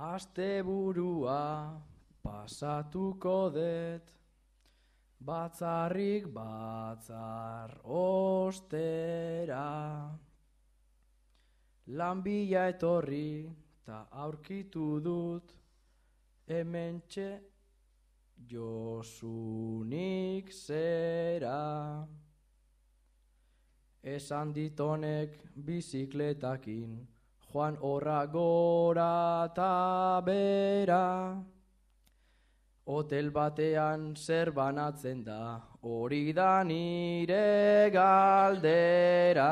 Aste burua pasatuko dut, batzarrik batzar ostera. Lanbila etorri ta aurkitu dut, hemen txe josunik zera. Esan ditonek bizikletakin, joan horra gora eta bera. Hotel batean zer banatzen da, hori da nire galdera.